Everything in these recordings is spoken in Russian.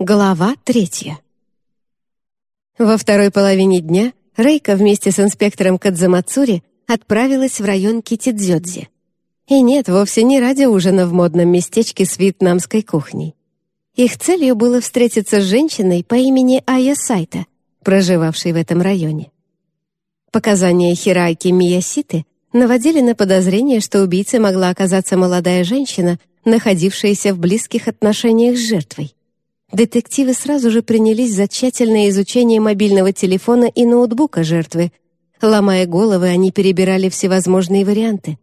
Глава третья. Во второй половине дня Рейка вместе с инспектором Кадзамацури отправилась в район Китидзёдзи. И нет, вовсе не ради ужина в модном местечке с вьетнамской кухней. Их целью было встретиться с женщиной по имени Ая Сайта, проживавшей в этом районе. Показания Хирайки Мияситы наводили на подозрение, что убийцей могла оказаться молодая женщина, находившаяся в близких отношениях с жертвой. Детективы сразу же принялись за тщательное изучение мобильного телефона и ноутбука жертвы. Ломая головы, они перебирали всевозможные варианты.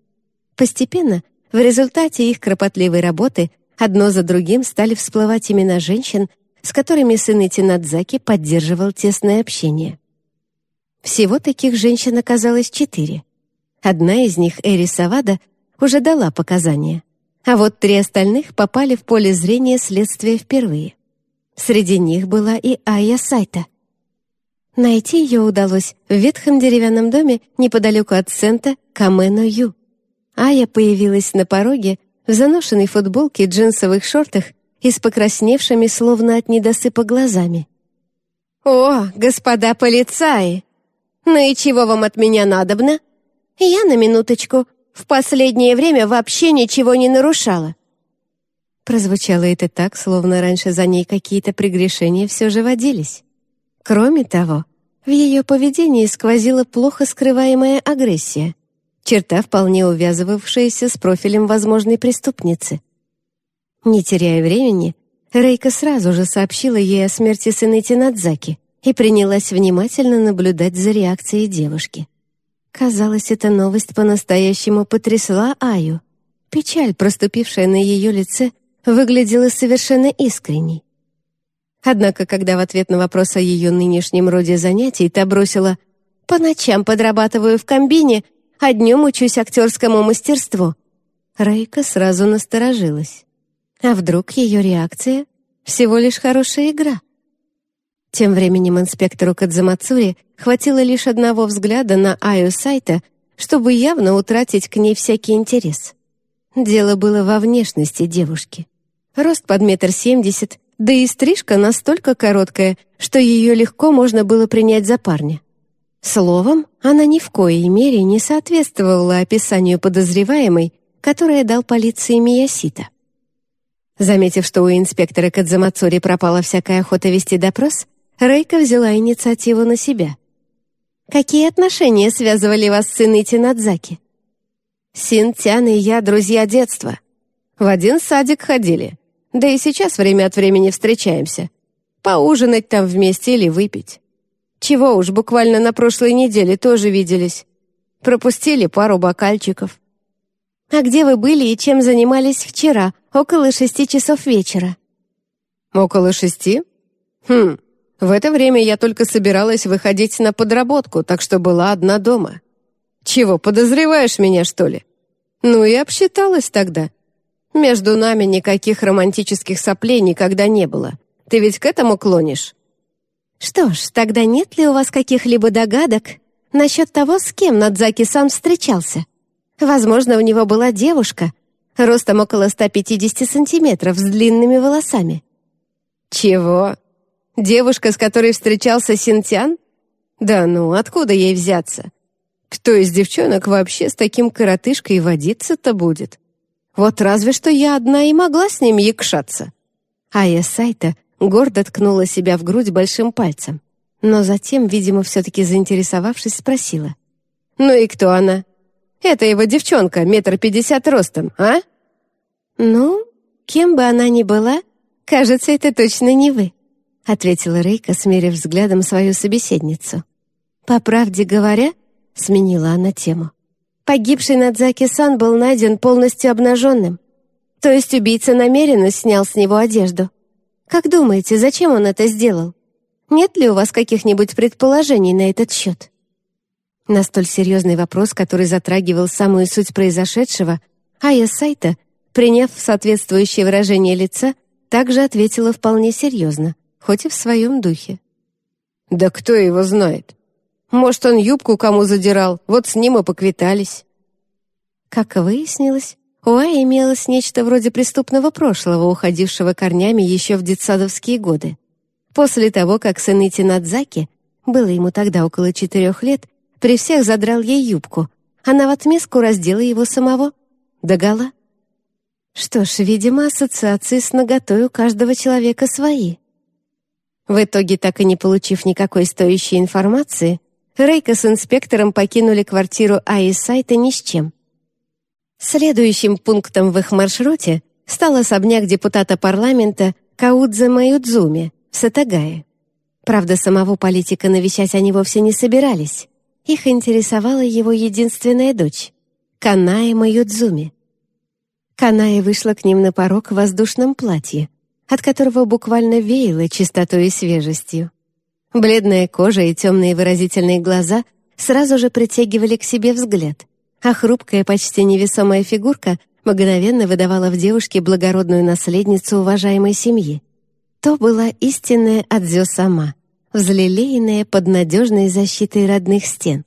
Постепенно, в результате их кропотливой работы, одно за другим стали всплывать имена женщин, с которыми сын Итинадзаки поддерживал тесное общение. Всего таких женщин оказалось четыре. Одна из них, Эри Савада, уже дала показания, а вот три остальных попали в поле зрения следствия впервые. Среди них была и Ая Сайта. Найти ее удалось в ветхом деревянном доме неподалеку от центра Камэно-Ю. Ая появилась на пороге в заношенной футболке и джинсовых шортах и с покрасневшими, словно от недосыпа, глазами. «О, господа полицаи! Ну и чего вам от меня надобно? Я на минуточку. В последнее время вообще ничего не нарушала. Прозвучало это так, словно раньше за ней какие-то прегрешения все же водились. Кроме того, в ее поведении сквозила плохо скрываемая агрессия, черта, вполне увязывавшаяся с профилем возможной преступницы. Не теряя времени, Рейка сразу же сообщила ей о смерти сына Тинадзаки и принялась внимательно наблюдать за реакцией девушки. Казалось, эта новость по-настоящему потрясла Аю. Печаль, проступившая на ее лице, выглядела совершенно искренней. Однако, когда в ответ на вопрос о ее нынешнем роде занятий та бросила «По ночам подрабатываю в комбине, а днем учусь актерскому мастерству», Рейка сразу насторожилась. А вдруг ее реакция — всего лишь хорошая игра? Тем временем инспектору Кадзамацури хватило лишь одного взгляда на Аю Сайта, чтобы явно утратить к ней всякий интерес. Дело было во внешности девушки. Рост под метр семьдесят, да и стрижка настолько короткая, что ее легко можно было принять за парня. Словом, она ни в коей мере не соответствовала описанию подозреваемой, которое дал полиции Миясита. Заметив, что у инспектора Кадзамацури пропала всякая охота вести допрос, Рейка взяла инициативу на себя. «Какие отношения связывали вас с Инити Надзаки?» «Синтян и я друзья детства. В один садик ходили. Да и сейчас время от времени встречаемся. Поужинать там вместе или выпить. Чего уж, буквально на прошлой неделе тоже виделись. Пропустили пару бокальчиков. «А где вы были и чем занимались вчера, около шести часов вечера?» «Около шести? Хм, в это время я только собиралась выходить на подработку, так что была одна дома. Чего, подозреваешь меня, что ли? Ну и обсчиталась тогда. Между нами никаких романтических соплей никогда не было. Ты ведь к этому клонишь?» «Что ж, тогда нет ли у вас каких-либо догадок насчет того, с кем Надзаки сам встречался? Возможно, у него была девушка, ростом около 150 сантиметров, с длинными волосами». «Чего? Девушка, с которой встречался Синтян? Да ну, откуда ей взяться? Кто из девчонок вообще с таким коротышкой водиться-то будет?» Вот разве что я одна и могла с ним якшаться. Ая Сайта гордо ткнула себя в грудь большим пальцем, но затем, видимо, все-таки заинтересовавшись, спросила. «Ну и кто она? Это его девчонка, метр пятьдесят ростом, а?» «Ну, кем бы она ни была, кажется, это точно не вы», ответила Рейка, смерив взглядом свою собеседницу. «По правде говоря», — сменила она тему, Погибший Надзаки-сан был найден полностью обнаженным. То есть убийца намеренно снял с него одежду. Как думаете, зачем он это сделал? Нет ли у вас каких-нибудь предположений на этот счет? На столь серьезный вопрос, который затрагивал самую суть произошедшего, Ая Сайта, приняв соответствующее выражение лица, также ответила вполне серьезно, хоть и в своем духе. «Да кто его знает? Может, он юбку кому задирал, вот с ним и поквитались». Как выяснилось, У Ай имелось нечто вроде преступного прошлого, уходившего корнями еще в детсадовские годы. После того, как Сэнити Надзаки, было ему тогда около четырех лет, при всех задрал ей юбку, она в отместку раздела его самого. Догола. Что ж, видимо, ассоциации с наготой у каждого человека свои. В итоге, так и не получив никакой стоящей информации, Рейка с инспектором покинули квартиру Аи Сайта ни с чем. Следующим пунктом в их маршруте стал особняк депутата парламента Каудзе Маюдзуми в Сатагае. Правда, самого политика навещать они вовсе не собирались. Их интересовала его единственная дочь — Канаe Маюдзуми. Канаe вышла к ним на порог в воздушном платье, от которого буквально веяло чистотой и свежестью. Бледная кожа и темные выразительные глаза сразу же притягивали к себе взгляд — а хрупкая, почти невесомая фигурка мгновенно выдавала в девушке благородную наследницу уважаемой семьи. То была истинная Адзё сама, взлелеянная под надежной защитой родных стен.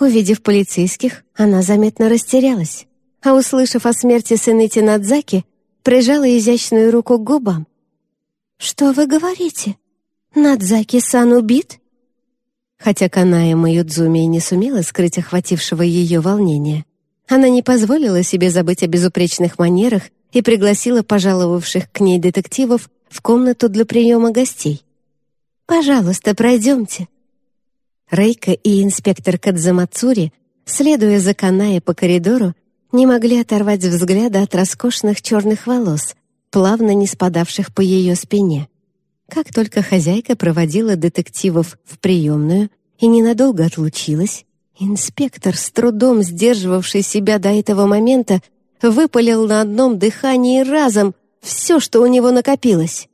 Увидев полицейских, она заметно растерялась, а, услышав о смерти Сыныти Надзаки, прижала изящную руку к губам. «Что вы говорите? Надзаки-сан убит?» Хотя Каная Маюдзуми не сумела скрыть охватившего ее волнения, она не позволила себе забыть о безупречных манерах и пригласила пожаловавших к ней детективов в комнату для приема гостей. «Пожалуйста, пройдемте». Рейка и инспектор Кадзамацури, следуя за Каная по коридору, не могли оторвать взгляда от роскошных черных волос, плавно не спадавших по ее спине. Как только хозяйка проводила детективов в приемную и ненадолго отлучилась, инспектор, с трудом сдерживавший себя до этого момента, выпалил на одном дыхании разом все, что у него накопилось.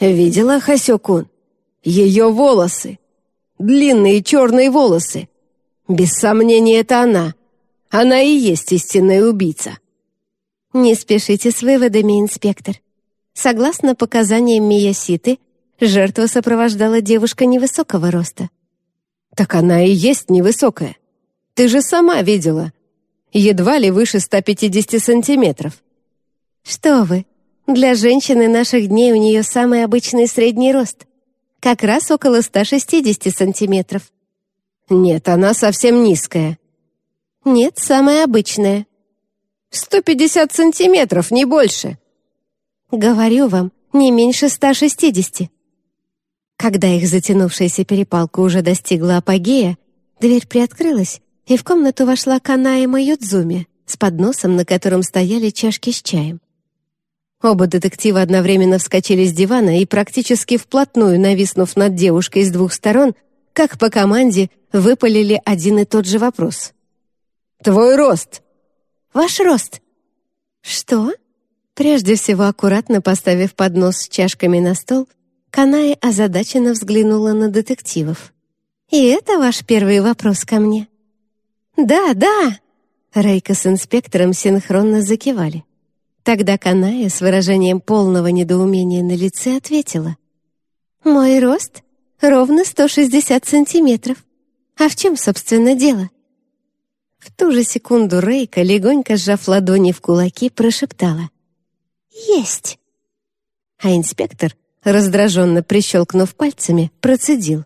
«Видела Хасёкун? Ее волосы! Длинные черные волосы! Без сомнения, это она! Она и есть истинная убийца!» «Не спешите с выводами, инспектор. Согласно показаниям Мияситы, жертва сопровождала девушка невысокого роста. «Так она и есть невысокая. Ты же сама видела. Едва ли выше 150 сантиметров». «Что вы, для женщины наших дней у нее самый обычный средний рост. Как раз около 160 сантиметров». «Нет, она совсем низкая». «Нет, самая обычная». «150 сантиметров, не больше». Говорю вам, не меньше 160. Когда их затянувшаяся перепалка уже достигла апогея, дверь приоткрылась, и в комнату вошла Канаи Маюдзуми с подносом, на котором стояли чашки с чаем. Оба детектива одновременно вскочили с дивана и, практически вплотную нависнув над девушкой с двух сторон, как по команде, выпалили один и тот же вопрос. «Твой рост!» «Ваш рост!» «Что?» Прежде всего, аккуратно поставив поднос с чашками на стол, Каная озадаченно взглянула на детективов. «И это ваш первый вопрос ко мне?» «Да, да!» Рейка с инспектором синхронно закивали. Тогда Каная с выражением полного недоумения на лице ответила. «Мой рост ровно 160 сантиметров. А в чем, собственно, дело?» В ту же секунду Рейка, легонько сжав ладони в кулаки, прошептала. «Есть!» А инспектор, раздраженно прищелкнув пальцами, процедил.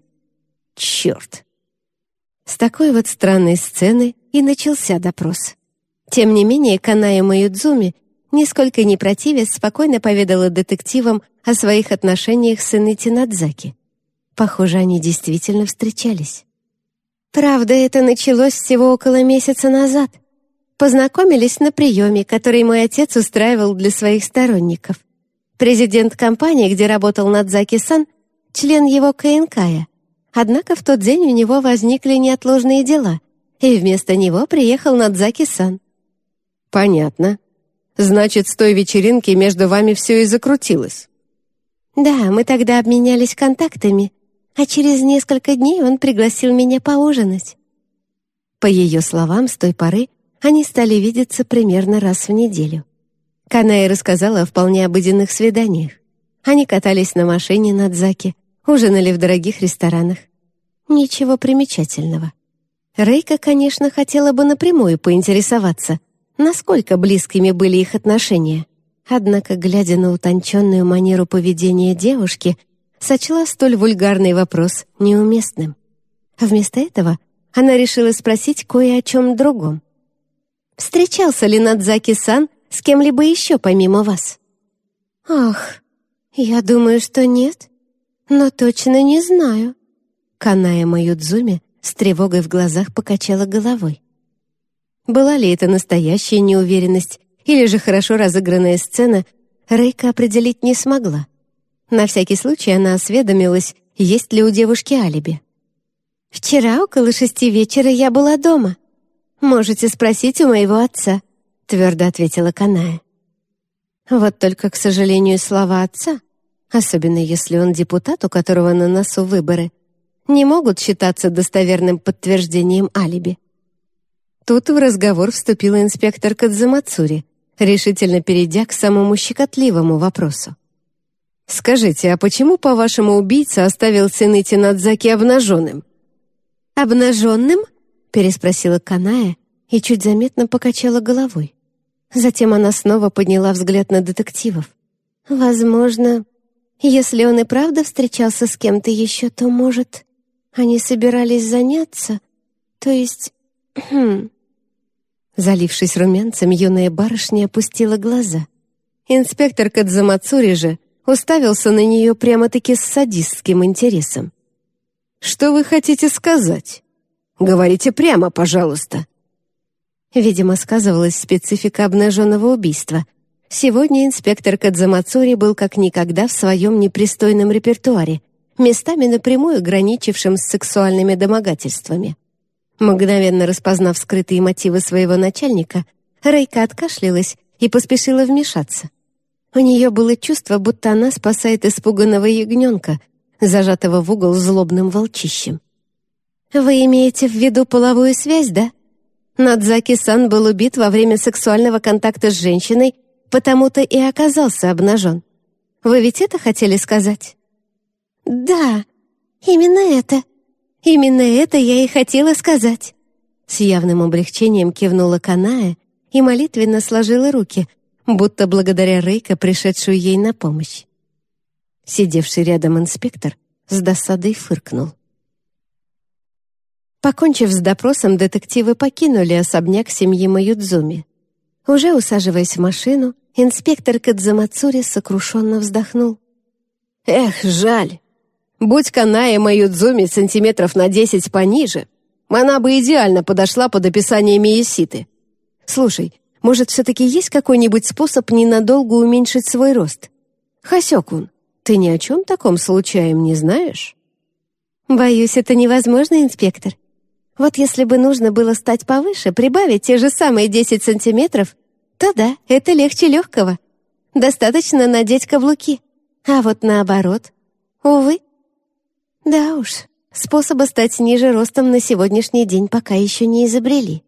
«Черт!» С такой вот странной сцены и начался допрос. Тем не менее, Каная Маюдзуми, нисколько не противясь, спокойно поведала детективам о своих отношениях с Инити Надзаки. Похоже, они действительно встречались. Правда, это началось всего около месяца назад. Познакомились на приеме, который мой отец устраивал для своих сторонников. Президент компании, где работал Надзаки-сан, член его КНКя. Однако в тот день у него возникли неотложные дела, и вместо него приехал Надзаки-сан. «Понятно. Значит, с той вечеринки между вами все и закрутилось». «Да, мы тогда обменялись контактами, а через несколько дней он пригласил меня поужинать». По ее словам, с той поры они стали видеться примерно раз в неделю. Каная рассказала о вполне обыденных свиданиях. Они катались на машине на Дзаке, ужинали в дорогих ресторанах. Ничего примечательного. Рейка, конечно, хотела бы напрямую поинтересоваться, насколько близкими были их отношения. Однако, глядя на утонченную манеру поведения девушки, сочла столь вульгарный вопрос неуместным. Вместо этого она решила спросить кое о чем другом. «Встречался ли Надзаки-сан с кем-либо еще помимо вас?» «Ах, я думаю, что нет, но точно не знаю». Каная Маюдзуми с тревогой в глазах покачала головой. Была ли это настоящая неуверенность или же хорошо разыгранная сцена, Рейка определить не смогла. На всякий случай она осведомилась, есть ли у девушки алиби. «Вчера около шести вечера я была дома. Можете спросить у моего отца», — твердо ответила Каная. Вот только, к сожалению, слова отца, особенно если он депутат, у которого на носу выборы, не могут считаться достоверным подтверждением алиби. Тут в разговор вступила инспектор Кадзамацури, решительно перейдя к самому щекотливому вопросу. «Скажите, а почему, по-вашему, убийца оставил сыны Тинадзаки обнаженным?» «Обнаженным?» — переспросила Каная и чуть заметно покачала головой. Затем она снова подняла взгляд на детективов. «Возможно, если он и правда встречался с кем-то еще, то, может, они собирались заняться? То есть... Хм...» Залившись румянцем, юная барышня опустила глаза. Инспектор Кадзамацури же уставился на нее прямо-таки с садистским интересом. «Что вы хотите сказать? Говорите прямо, пожалуйста». Видимо, сказывалась специфика обнаженного убийства. Сегодня инспектор Кадзамацури был как никогда в своем непристойном репертуаре, местами напрямую граничившим с сексуальными домогательствами. Мгновенно распознав скрытые мотивы своего начальника, Рейка откашлялась и поспешила вмешаться. У нее было чувство, будто она спасает испуганного ягненка, зажатого в угол злобным волчищем. «Вы имеете в виду половую связь, да? Надзаки-сан был убит во время сексуального контакта с женщиной, потому-то и оказался обнажен. Вы ведь это хотели сказать?» «Да, именно это», Именно это я и хотела сказать. С явным облегчением кивнула Каная и молитвенно сложила руки, будто благодаря Рейка, пришедшую ей на помощь. Сидевший рядом инспектор с досадой фыркнул. Покончив с допросом, детективы покинули особняк семьи Маюдзуми. Уже усаживаясь в машину, инспектор Кадзамацури сокрушенно вздохнул. «Эх, жаль! Будь Каная Маюдзуми сантиметров на десять пониже, она бы идеально подошла под описание Миеситы. Слушай, может, все-таки есть какой-нибудь способ ненадолго уменьшить свой рост? Хасекун, ты ни о чем таком случаем не знаешь? Боюсь, это невозможно, инспектор. Вот если бы нужно было стать повыше, прибавить те же самые 10 сантиметров, то да, это легче легкого. Достаточно надеть каблуки. А вот наоборот, увы. Да уж, способа стать ниже ростом на сегодняшний день пока еще не изобрели.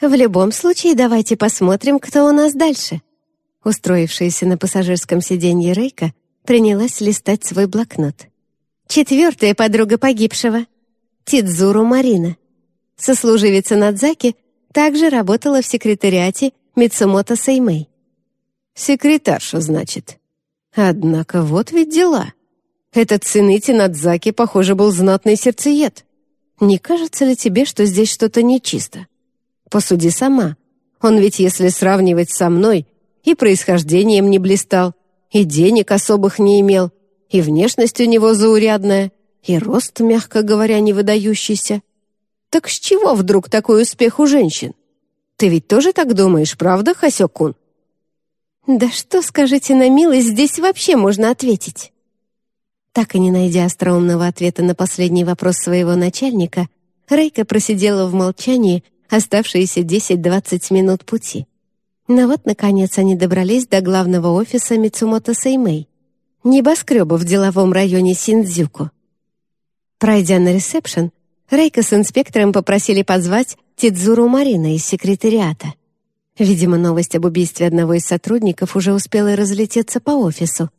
В любом случае, давайте посмотрим, кто у нас дальше. Устроившаяся на пассажирском сиденье Рейка принялась листать свой блокнот. Четвертая подруга погибшего — Тидзуру Марина. Сослуживица Надзаки также работала в секретариате Мицумото Сеймэй. «Секретарша, значит. Однако вот ведь дела». Этот Цинити Надзаки, похоже, был знатный сердцеед. Не кажется ли тебе, что здесь что-то нечисто? Посуди сама. Он ведь, если сравнивать со мной, и происхождением не блистал, и денег особых не имел, и внешность у него заурядная, и рост, мягко говоря, не выдающийся. Так с чего вдруг такой успех у женщин? Ты ведь тоже так думаешь, правда, Хасёкун? Да что, скажите на милость, здесь вообще можно ответить? Так и не найдя остроумного ответа на последний вопрос своего начальника, Рейка просидела в молчании оставшиеся 10-20 минут пути. Но вот, наконец, они добрались до главного офиса Мицумото Сеймэй, небоскреба в деловом районе Синдзюку. Пройдя на ресепшн, Рейка с инспектором попросили позвать Тидзуру Марина из секретариата. Видимо, новость об убийстве одного из сотрудников уже успела разлететься по офису,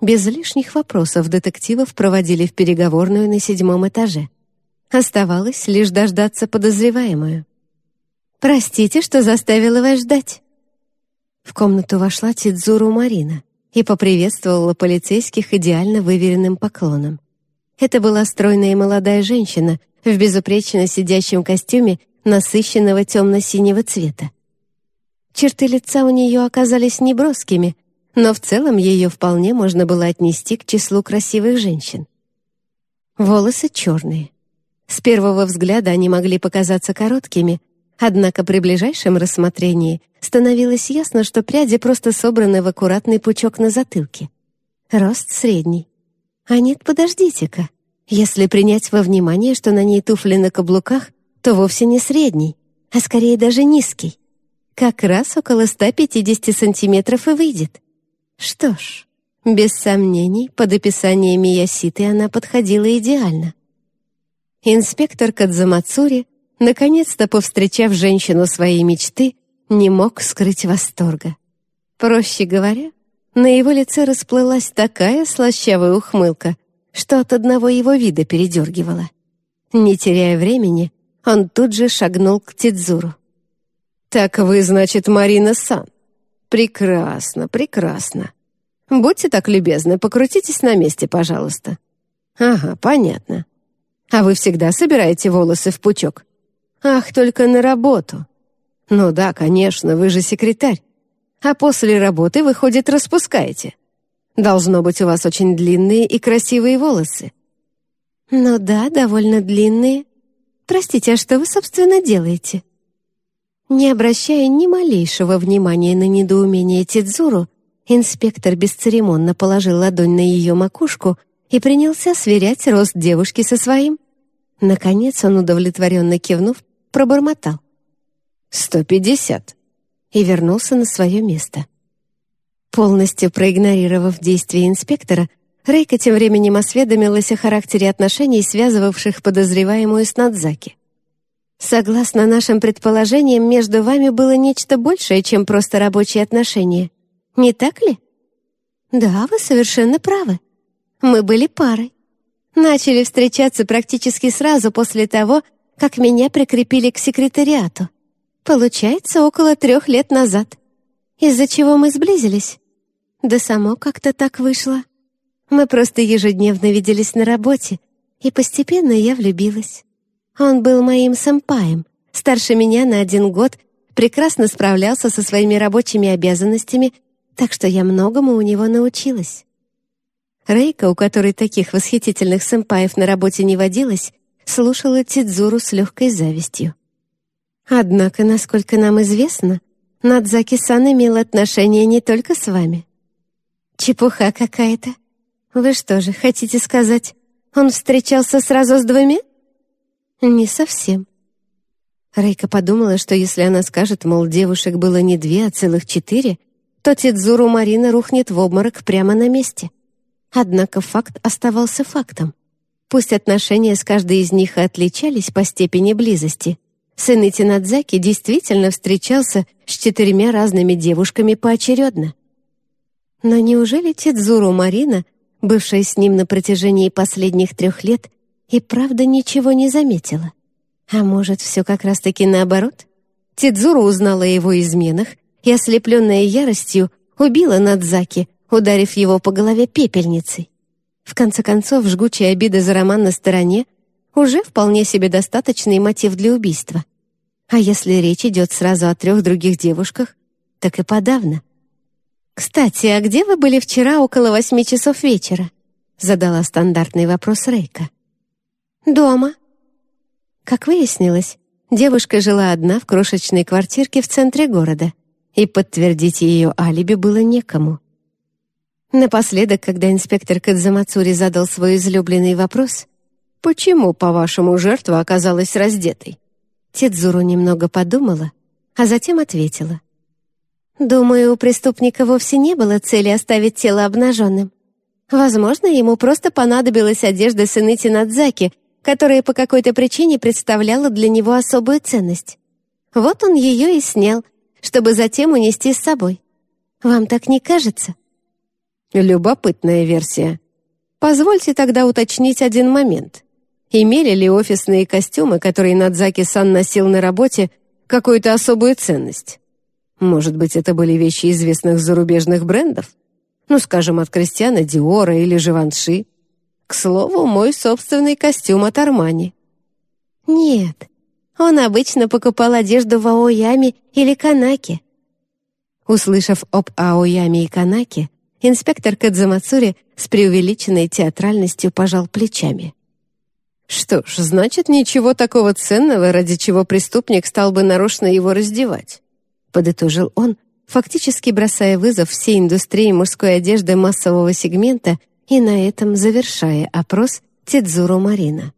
без лишних вопросов детективов проводили в переговорную на седьмом этаже. Оставалось лишь дождаться подозреваемую. «Простите, что заставила вас ждать». В комнату вошла Тидзуру Марина и поприветствовала полицейских идеально выверенным поклоном. Это была стройная молодая женщина в безупречно сидящем костюме насыщенного темно-синего цвета. Черты лица у нее оказались неброскими, но в целом ее вполне можно было отнести к числу красивых женщин. Волосы черные. С первого взгляда они могли показаться короткими, однако при ближайшем рассмотрении становилось ясно, что пряди просто собраны в аккуратный пучок на затылке. Рост средний. А нет, подождите-ка. Если принять во внимание, что на ней туфли на каблуках, то вовсе не средний, а скорее даже низкий. Как раз около 150 сантиметров и выйдет. Что ж, без сомнений, под описание Мияситы она подходила идеально. Инспектор Кадзамацури, наконец-то повстречав женщину своей мечты, не мог скрыть восторга. Проще говоря, на его лице расплылась такая слащавая ухмылка, что от одного его вида передергивала. Не теряя времени, он тут же шагнул к Тидзуру. «Так вы, значит, Марина Сан. Прекрасно, прекрасно. Будьте так любезны, покрутитесь на месте, пожалуйста. Ага, понятно. А вы всегда собираете волосы в пучок? Ах, только на работу. Ну да, конечно, вы же секретарь. А после работы, выходит, распускаете. Должно быть, у вас очень длинные и красивые волосы. Ну да, довольно длинные. Простите, а что вы, собственно, делаете? Не обращая ни малейшего внимания на недоумение Тидзуру, Инспектор бесцеремонно положил ладонь на ее макушку и принялся сверять рост девушки со своим. Наконец он, удовлетворенно кивнув, пробормотал. «Сто пятьдесят» и вернулся на свое место. Полностью проигнорировав действия инспектора, Рейка тем временем осведомилась о характере отношений, связывавших подозреваемую с Надзаки. «Согласно нашим предположениям, между вами было нечто большее, чем просто рабочие отношения», не так ли? Да, вы совершенно правы. Мы были парой. Начали встречаться практически сразу после того, как меня прикрепили к секретариату. Получается, около трех лет назад. Из-за чего мы сблизились. Да само как-то так вышло. Мы просто ежедневно виделись на работе, и постепенно я влюбилась. Он был моим сэмпаем, старше меня на один год, прекрасно справлялся со своими рабочими обязанностями так что я многому у него научилась. Рейка, у которой таких восхитительных сэмпаев на работе не водилось, слушала Тидзуру с легкой завистью. Однако, насколько нам известно, Надзаки-сан имел отношение не только с вами. Чепуха какая-то. Вы что же, хотите сказать, он встречался сразу с двумя? Не совсем. Рейка подумала, что если она скажет, мол, девушек было не две, а целых четыре, то Тидзуру Марина рухнет в обморок прямо на месте. Однако факт оставался фактом. Пусть отношения с каждой из них отличались по степени близости, сын Итинадзаки действительно встречался с четырьмя разными девушками поочередно. Но неужели Тидзуру Марина, бывшая с ним на протяжении последних трех лет, и правда ничего не заметила? А может, все как раз-таки наоборот? Тидзуру узнала о его изменах и, ослепленная яростью, убила Надзаки, ударив его по голове пепельницей. В конце концов, жгучая обида за роман на стороне уже вполне себе достаточный мотив для убийства. А если речь идет сразу о трех других девушках, так и подавно. «Кстати, а где вы были вчера около восьми часов вечера?» задала стандартный вопрос Рейка. «Дома». Как выяснилось, девушка жила одна в крошечной квартирке в центре города и подтвердить ее алиби было некому. Напоследок, когда инспектор Кадзамацури задал свой излюбленный вопрос, «Почему, по-вашему, жертва оказалась раздетой?» Тедзуру немного подумала, а затем ответила. «Думаю, у преступника вовсе не было цели оставить тело обнаженным. Возможно, ему просто понадобилась одежда Сыныти Надзаки, которая по какой-то причине представляла для него особую ценность. Вот он ее и снял, чтобы затем унести с собой. Вам так не кажется? Любопытная версия. Позвольте тогда уточнить один момент. Имели ли офисные костюмы, которые Надзаки-сан носил на работе, какую-то особую ценность. Может быть, это были вещи известных зарубежных брендов? Ну, скажем, от Кристиана Диора или Живанши. К слову, мой собственный костюм от Армани. Нет, он обычно покупал одежду в Аояме или Канаке. Услышав об Аояме и Канаке, инспектор Кадзамацури с преувеличенной театральностью пожал плечами. Что ж, значит, ничего такого ценного, ради чего преступник стал бы нарочно его раздевать, подытожил он, фактически бросая вызов всей индустрии мужской одежды массового сегмента и на этом завершая опрос Тидзуру Марина.